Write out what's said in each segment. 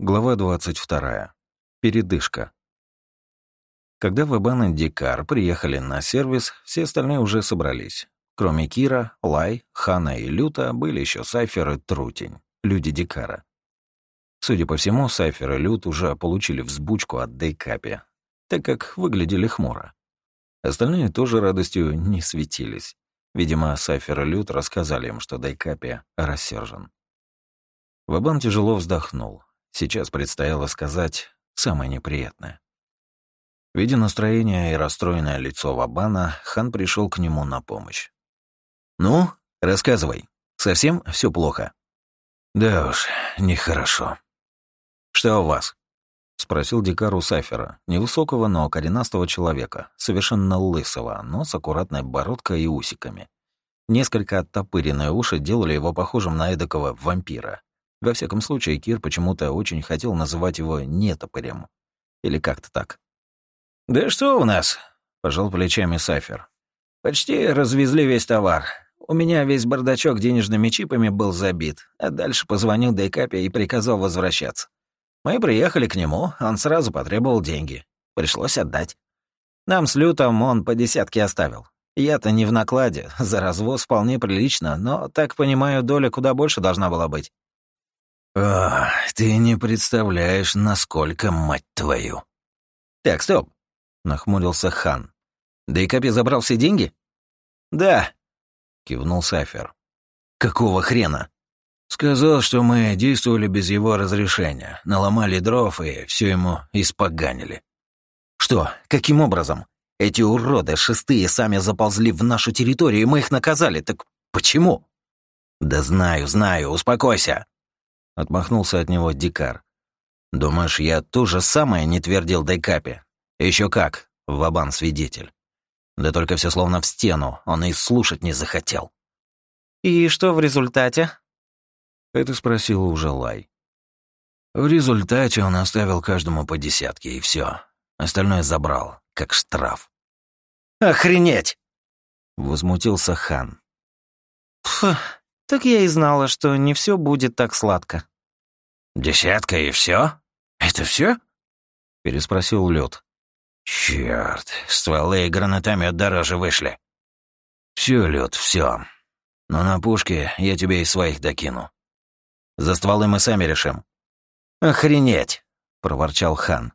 Глава 22. Передышка. Когда Вабан и Дикар приехали на сервис, все остальные уже собрались. Кроме Кира, Лай, Хана и Люта были еще Сайфер и Трутень, люди Дикара. Судя по всему, Сайфер и Лют уже получили взбучку от Дейкапи, так как выглядели хмуро. Остальные тоже радостью не светились. Видимо, Сайфер и Лют рассказали им, что Дейкапи рассержен. Вабан тяжело вздохнул. Сейчас предстояло сказать самое неприятное. Видя настроение и расстроенное лицо Вабана, хан пришел к нему на помощь. «Ну, рассказывай. Совсем все плохо?» «Да уж, нехорошо». «Что у вас?» — спросил Дикару Сафера, невысокого, но коренастого человека, совершенно лысого, но с аккуратной бородкой и усиками. Несколько оттопыренные уши делали его похожим на эдакого вампира, во всяком случае, Кир почему-то очень хотел называть его нетопырем. Или как-то так. «Да что у нас?» — пожал плечами Сафер. «Почти развезли весь товар. У меня весь бардачок денежными чипами был забит, а дальше позвонил Дейкапе и приказал возвращаться. Мы приехали к нему, он сразу потребовал деньги. Пришлось отдать. Нам с Лютом он по десятке оставил. Я-то не в накладе, за развоз вполне прилично, но, так понимаю, доля куда больше должна была быть. «О, ты не представляешь, насколько, мать твою!» «Так, стоп!» — нахмурился хан. «Да и Капи забрал все деньги?» «Да», — кивнул Сафер. «Какого хрена?» «Сказал, что мы действовали без его разрешения, наломали дров и все ему испоганили». «Что? Каким образом? Эти уроды шестые сами заползли в нашу территорию, и мы их наказали. Так почему?» «Да знаю, знаю, успокойся», — отмахнулся от него Дикар. «Думаешь, я то же самое не твердил Дейкапе? Еще как, Вабан свидетель. Да только все словно в стену, он и слушать не захотел». «И что в результате?» Это спросил уже Лай. В результате он оставил каждому по десятке, и все. Остальное забрал, как штраф. «Охренеть!» — возмутился хан. «Фу, так я и знала, что не все будет так сладко. «Десятка и все? Это все? переспросил Лед. Черт, стволы и гранатомет дороже вышли. Все, Лед, все. Но на пушке я тебе из своих докину. За стволы мы сами решим. Охренеть, проворчал хан.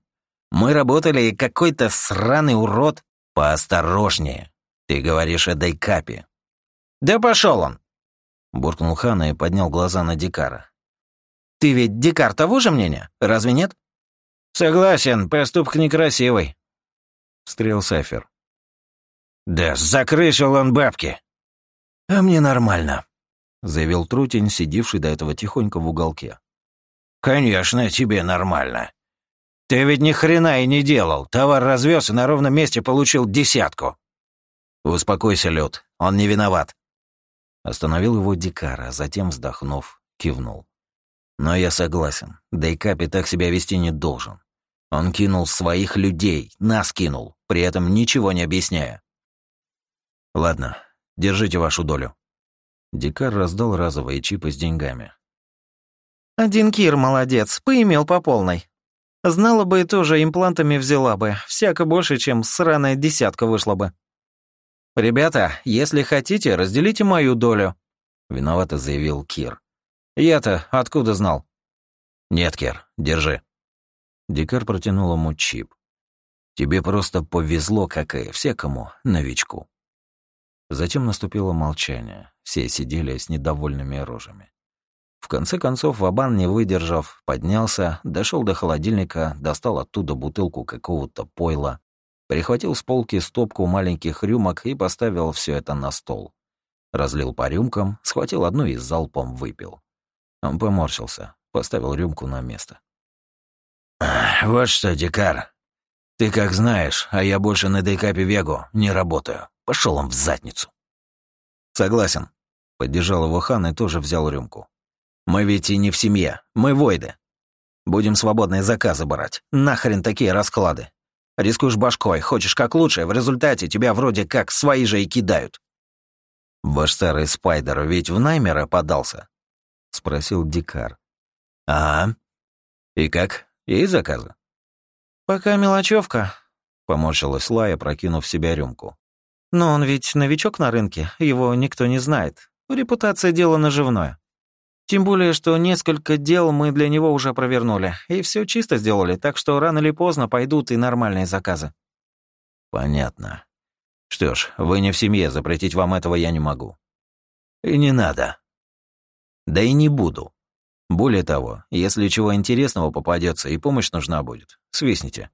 Мы работали, и какой-то сраный урод. Поосторожнее. Ты говоришь о Дайкапе. Да пошел он. Буркнул Хана и поднял глаза на Дикара. «Ты ведь Дикар того же мнения, разве нет?» «Согласен, поступок некрасивый», — встрел Сафер. «Да закрысил он бабки!» «А мне нормально», — заявил Трутень, сидевший до этого тихонько в уголке. «Конечно, тебе нормально. Ты ведь ни хрена и не делал. Товар развез и на ровном месте получил десятку». «Успокойся, Лед, он не виноват», Остановил его Дикара, затем, вздохнув, кивнул. Но я согласен, Дейкапи так себя вести не должен. Он кинул своих людей, нас кинул, при этом ничего не объясняя. Ладно, держите вашу долю. Дикар раздал разовые чипы с деньгами. Один Кир молодец, поимел по полной. Знала бы, и тоже имплантами взяла бы, всяко больше, чем сраная десятка вышла бы. «Ребята, если хотите, разделите мою долю», — виновато заявил Кир. «Я-то откуда знал?» «Нет, Кир, держи». Дикар протянул ему чип. «Тебе просто повезло, как и всякому новичку». Затем наступило молчание. Все сидели с недовольными рожами. В конце концов, Вабан, не выдержав, поднялся, дошел до холодильника, достал оттуда бутылку какого-то пойла, Прихватил с полки стопку маленьких рюмок и поставил все это на стол. Разлил по рюмкам, схватил одну и залпом выпил. Он поморщился, поставил рюмку на место. «Вот что, Дикар, ты как знаешь, а я больше на Дейкапе Вегу не работаю. Пошел он в задницу». «Согласен», — поддержал его хан и тоже взял рюмку. «Мы ведь и не в семье, мы войды. Будем свободные заказы брать. Нахрен такие расклады. Рискуешь башкой, хочешь как лучше, в результате тебя вроде как свои же и кидают». «Ваш старый спайдер ведь в Наймера подался?» — спросил Дикар. «А?» «И как? Есть заказы?» «Пока мелочевка», — поморщилась Лая, прокинув в себя рюмку. «Но он ведь новичок на рынке, его никто не знает. Репутация — дело наживное. Тем более, что несколько дел мы для него уже провернули, и все чисто сделали, так что рано или поздно пойдут и нормальные заказы». «Понятно. Что ж, вы не в семье, запретить вам этого я не могу». «И не надо». «Да и не буду. Более того, если чего интересного попадется и помощь нужна будет, свистните».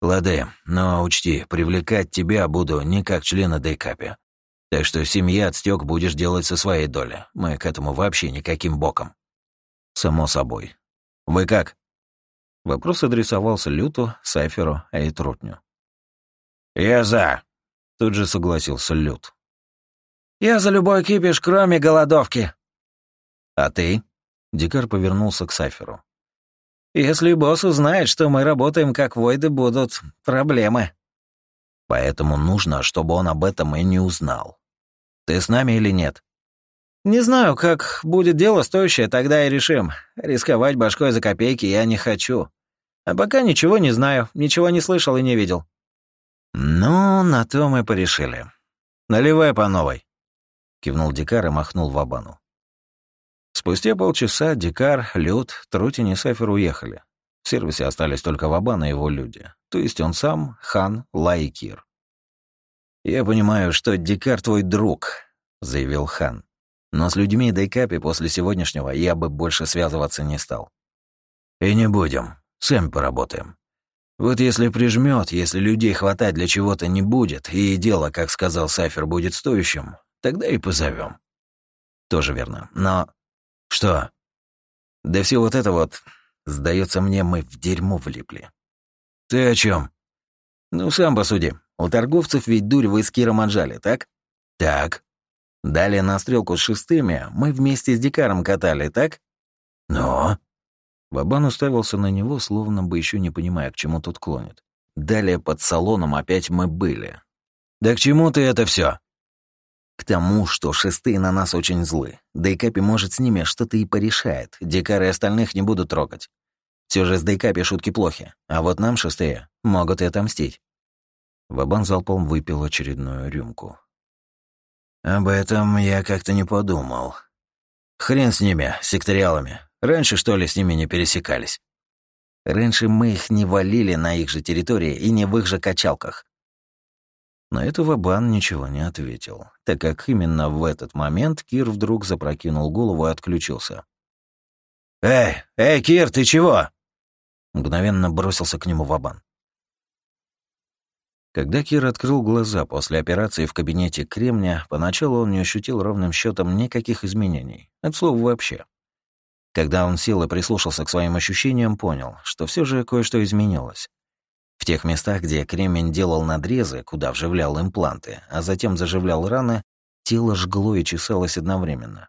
«Лады, но учти, привлекать тебя буду не как члена Дейкапи. Так что семья отстёк будешь делать со своей доли. Мы к этому вообще никаким боком». «Само собой. Вы как?» Вопрос адресовался Люту, Сайферу Трутню. «Я за», — тут же согласился Лют. «Я за любой кипиш, кроме голодовки». «А ты?» — Дикар повернулся к Сайферу. Если босс узнает, что мы работаем как войды, будут проблемы. Поэтому нужно, чтобы он об этом и не узнал. Ты с нами или нет? Не знаю, как будет дело стоящее, тогда и решим. Рисковать башкой за копейки я не хочу. А пока ничего не знаю, ничего не слышал и не видел. Ну, на то мы порешили. Наливай по новой. Кивнул Дикар и махнул в Абану. Спустя полчаса Дикар, Люд, Трутин и Сефер уехали. В сервисе остались только Вабан и его люди. То есть он сам, Хан, Лай и Кир. «Я понимаю, что Дикар твой друг», — заявил Хан. «Но с людьми Дейкапи после сегодняшнего я бы больше связываться не стал». «И не будем. Сами поработаем. Вот если прижмет, если людей хватать для чего-то не будет, и дело, как сказал Сайфер, будет стоящим, тогда и позовем. Тоже верно. Но что? Да все вот это вот, сдается мне, мы в дерьмо влипли. Ты о чем? Ну, сам посуди. У торговцев ведь дурь вы с Киром отжали, так? Так. Далее на стрелку с шестыми мы вместе с Дикаром катали, так? Но... Бабан уставился на него, словно бы еще не понимая, к чему тут клонит. Далее под салоном опять мы были. «Да к чему ты это все? К тому, что шестые на нас очень злы. Дейкапи может с ними что-то и порешает. Дикары остальных не будут трогать. Все же с Дейкапи шутки плохи, а вот нам шестые могут и отомстить. Вабан залпом выпил очередную рюмку. Об этом я как-то не подумал. Хрен с ними, секториалами. Раньше, что ли, с ними не пересекались? Раньше мы их не валили на их же территории и не в их же качалках. На это Вабан ничего не ответил, так как именно в этот момент Кир вдруг запрокинул голову и отключился. «Эй, эй, Кир, ты чего?» Мгновенно бросился к нему Вабан. Когда Кир открыл глаза после операции в кабинете Кремня, поначалу он не ощутил ровным счетом никаких изменений, от слова вообще. Когда он сел и прислушался к своим ощущениям, понял, что все же кое-что изменилось. В тех местах, где кремень делал надрезы, куда вживлял импланты, а затем заживлял раны, тело жгло и чесалось одновременно.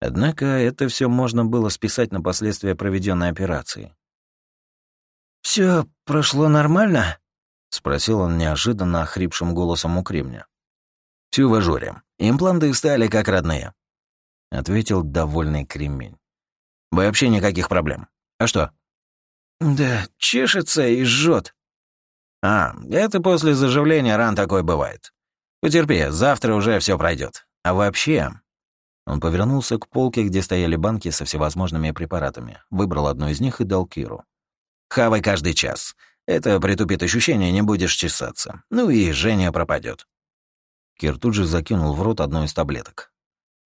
Однако это все можно было списать на последствия проведенной операции. Все прошло нормально?» — спросил он неожиданно охрипшим голосом у кремня. «Все в ажуре. Импланты стали как родные», — ответил довольный кремень. «Вообще никаких проблем. А что?» «Да, чешется и жжет». «А, это после заживления ран такое бывает. Потерпи, завтра уже все пройдет. А вообще...» Он повернулся к полке, где стояли банки со всевозможными препаратами, выбрал одну из них и дал Киру. «Хавай каждый час. Это притупит ощущение, не будешь чесаться. Ну и Женя пропадет. Кир тут же закинул в рот одну из таблеток.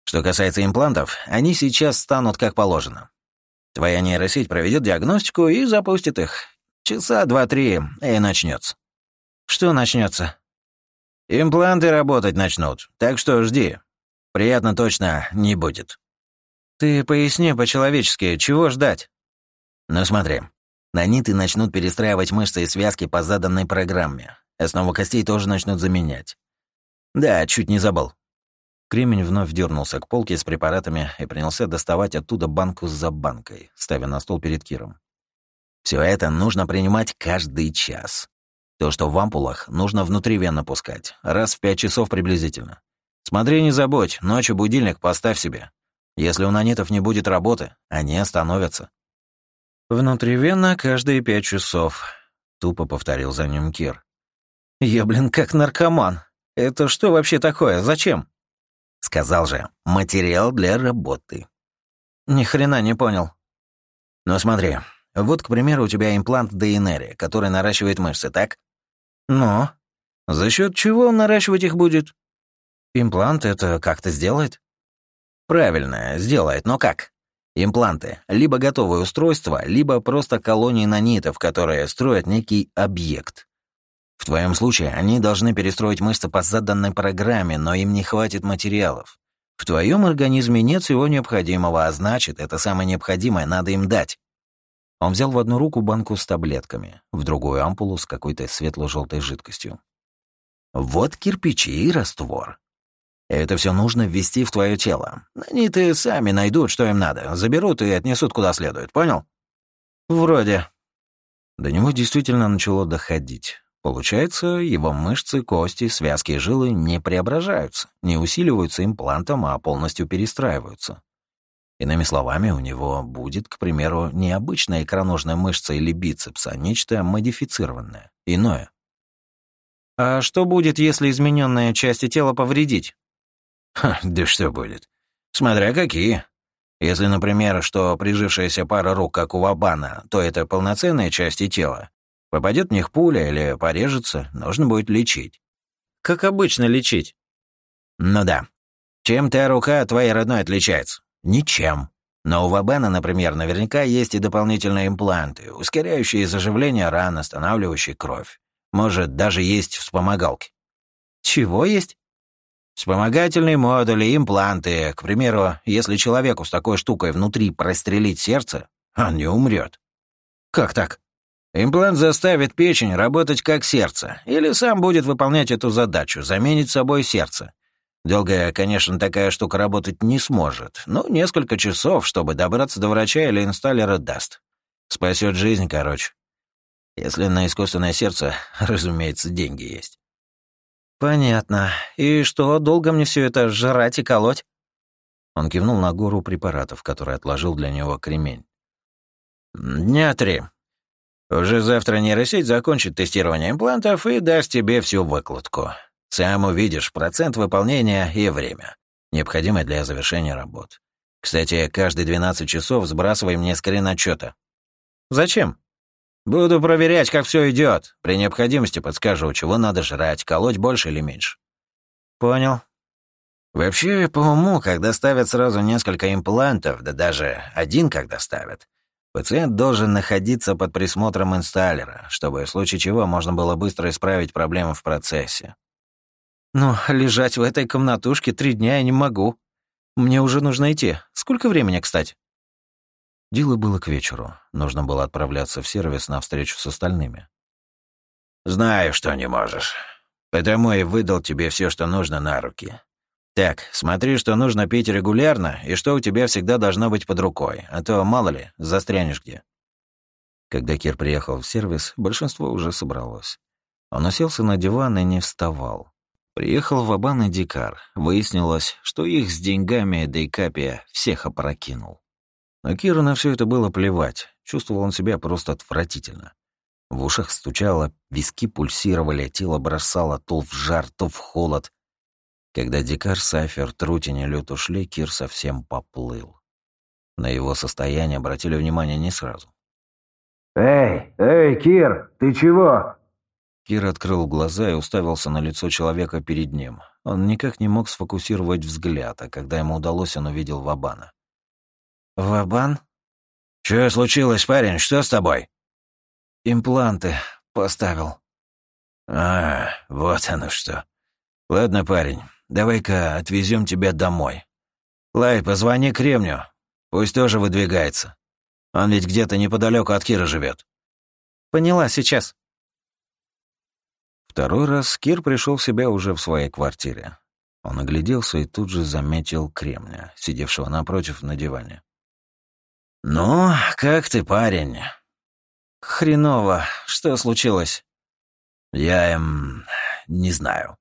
«Что касается имплантов, они сейчас станут как положено. Твоя нейросеть проведет диагностику и запустит их. Часа два-три, и начнется. Что начнется? Импланты работать начнут, так что жди. Приятно точно не будет. Ты поясни по-человечески, чего ждать? Ну смотри, наниты начнут перестраивать мышцы и связки по заданной программе. Основу костей тоже начнут заменять. Да, чуть не забыл. Кремень вновь дернулся к полке с препаратами и принялся доставать оттуда банку за банкой, ставя на стол перед Киром. Все это нужно принимать каждый час. То, что в ампулах, нужно внутривенно пускать, раз в пять часов приблизительно. Смотри, не забудь, ночью будильник поставь себе. Если у нанитов не будет работы, они остановятся. «Внутривенно каждые пять часов», — тупо повторил за ним Кир. «Я, блин, как наркоман. Это что вообще такое? Зачем?» Сказал же, материал для работы. Ни хрена не понял. Ну смотри, вот, к примеру, у тебя имплант ДНР, который наращивает мышцы, так? Ну? За счет чего он наращивать их будет? Имплант это как-то сделает? Правильно, сделает, но как? Импланты — либо готовое устройство, либо просто колонии нанитов, которые строят некий объект. В твоем случае они должны перестроить мышцы по заданной программе, но им не хватит материалов. В твоем организме нет всего необходимого, а значит, это самое необходимое надо им дать. Он взял в одну руку банку с таблетками, в другую ампулу с какой-то светло-желтой жидкостью. Вот кирпичи и раствор. Это все нужно ввести в твое тело. Они-то сами найдут, что им надо, заберут и отнесут куда следует, понял? Вроде. До него действительно начало доходить. Получается, его мышцы, кости, связки и жилы не преображаются, не усиливаются имплантом, а полностью перестраиваются. Иными словами, у него будет, к примеру, не обычная икроножная мышца или бицепс, а нечто модифицированное, иное. А что будет, если измененные части тела повредить? Ха, да что будет? Смотря какие. Если, например, что прижившаяся пара рук, как у Вабана, то это полноценные части тела, Попадет в них пуля или порежется, нужно будет лечить. Как обычно лечить? Ну да. Чем твоя рука от твоей родной отличается? Ничем. Но у Вабена, например, наверняка есть и дополнительные импланты, ускоряющие заживление ран, останавливающие кровь. Может, даже есть вспомогалки. Чего есть? Вспомогательные модули, импланты. К примеру, если человеку с такой штукой внутри прострелить сердце, он не умрет. Как так? Имплант заставит печень работать как сердце, или сам будет выполнять эту задачу, заменить собой сердце. Долго, конечно, такая штука работать не сможет, но несколько часов, чтобы добраться до врача или инсталлера, даст. Спасет жизнь, короче. Если на искусственное сердце, разумеется, деньги есть. Понятно. И что, долго мне все это жрать и колоть? Он кивнул на гору препаратов, которые отложил для него кремень. «Дня три. Уже завтра нейросеть закончит тестирование имплантов и даст тебе всю выкладку. Сам увидишь процент выполнения и время, необходимое для завершения работ. Кстати, каждые 12 часов сбрасывай мне скрин отчета. Зачем? Буду проверять, как все идет. При необходимости подскажу, чего надо жрать, колоть больше или меньше. Понял. Вообще, по уму, когда ставят сразу несколько имплантов, да даже один когда ставят, Пациент должен находиться под присмотром инсталлера, чтобы в случае чего можно было быстро исправить проблему в процессе. Но лежать в этой комнатушке три дня я не могу. Мне уже нужно идти. Сколько времени, кстати? Дело было к вечеру. Нужно было отправляться в сервис на встречу с остальными. «Знаю, что не можешь. Потому и выдал тебе все, что нужно на руки. Так, смотри, что нужно пить регулярно и что у тебя всегда должно быть под рукой, а то, мало ли, застрянешь где. Когда Кир приехал в сервис, большинство уже собралось. Он уселся на диван и не вставал. Приехал в Абан и Дикар. Выяснилось, что их с деньгами Дейкапия всех опрокинул. Но Киру на все это было плевать. Чувствовал он себя просто отвратительно. В ушах стучало, виски пульсировали, тело бросало то в жар, то в холод. Когда Дикар, Сафер, Трутень и Лют ушли, Кир совсем поплыл. На его состояние обратили внимание не сразу. «Эй, эй, Кир, ты чего?» Кир открыл глаза и уставился на лицо человека перед ним. Он никак не мог сфокусировать взгляд, а когда ему удалось, он увидел Вабана. «Вабан?» «Что случилось, парень? Что с тобой?» «Импланты поставил». «А, вот оно что. Ладно, парень, Давай-ка отвезем тебя домой. Лай, позвони Кремню. Пусть тоже выдвигается. Он ведь где-то неподалеку от Кира живет. Поняла, сейчас. Второй раз Кир пришел в себя уже в своей квартире. Он огляделся и тут же заметил Кремня, сидевшего напротив на диване. «Ну, как ты, парень?» «Хреново. Что случилось?» «Я, эм, не знаю.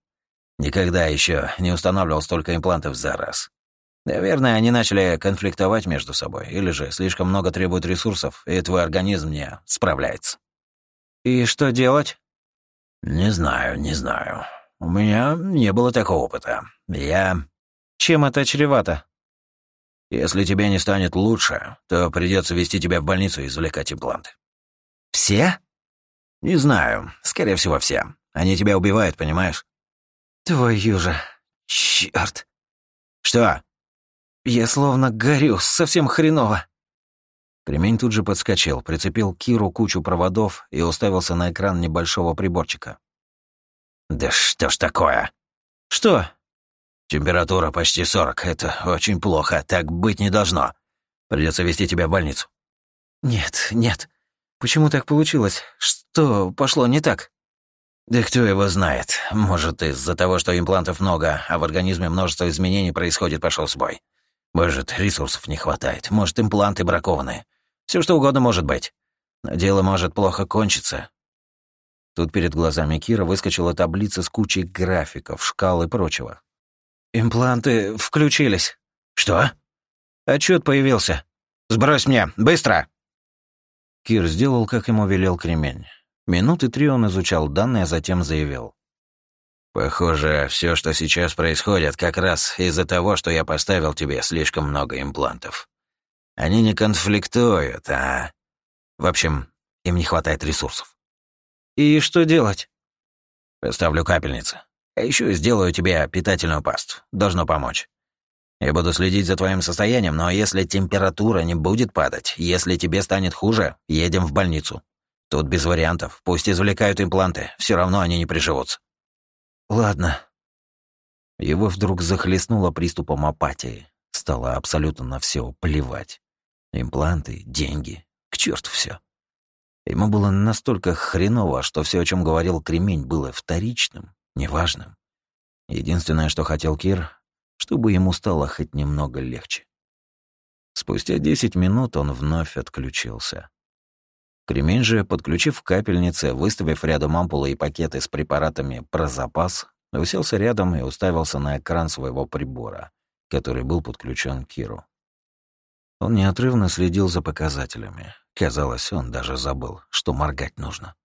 Никогда еще не устанавливал столько имплантов за раз. Наверное, они начали конфликтовать между собой, или же слишком много требуют ресурсов, и твой организм не справляется. И что делать? Не знаю, не знаю. У меня не было такого опыта. Я... Чем это чревато? Если тебе не станет лучше, то придется вести тебя в больницу и извлекать импланты. Все? Не знаю. Скорее всего, все. Они тебя убивают, понимаешь? Твою же... Чёрт. Что? Я словно горю, совсем хреново. Кремень тут же подскочил, прицепил Киру кучу проводов и уставился на экран небольшого приборчика. «Да что ж такое?» «Что?» «Температура почти сорок. Это очень плохо. Так быть не должно. Придется вести тебя в больницу». «Нет, нет. Почему так получилось? Что пошло не так?» «Да кто его знает. Может, из-за того, что имплантов много, а в организме множество изменений происходит, пошел сбой. Может, ресурсов не хватает. Может, импланты бракованы. Все что угодно может быть. Но дело может плохо кончиться. Тут перед глазами Кира выскочила таблица с кучей графиков, шкал и прочего. «Импланты включились». «Что?» «Отчет появился. Сбрось мне, быстро!» Кир сделал, как ему велел кремень. Минуты три он изучал данные, а затем заявил. Похоже, все, что сейчас происходит, как раз из-за того, что я поставил тебе слишком много имплантов. Они не конфликтуют, а... В общем, им не хватает ресурсов. И что делать? Поставлю капельницы. А еще сделаю тебе питательную пасту. Должно помочь. Я буду следить за твоим состоянием, но если температура не будет падать, если тебе станет хуже, едем в больницу. Тут без вариантов. Пусть извлекают импланты, все равно они не приживутся. Ладно. Его вдруг захлестнуло приступом апатии. Стало абсолютно на все плевать. Импланты, деньги, к черту все. Ему было настолько хреново, что все, о чем говорил Кремень, было вторичным, неважным. Единственное, что хотел Кир, чтобы ему стало хоть немного легче. Спустя десять минут он вновь отключился. Кремень же, подключив капельницы, выставив рядом ампулы и пакеты с препаратами про запас, уселся рядом и уставился на экран своего прибора, который был подключен к Киру. Он неотрывно следил за показателями. Казалось, он даже забыл, что моргать нужно.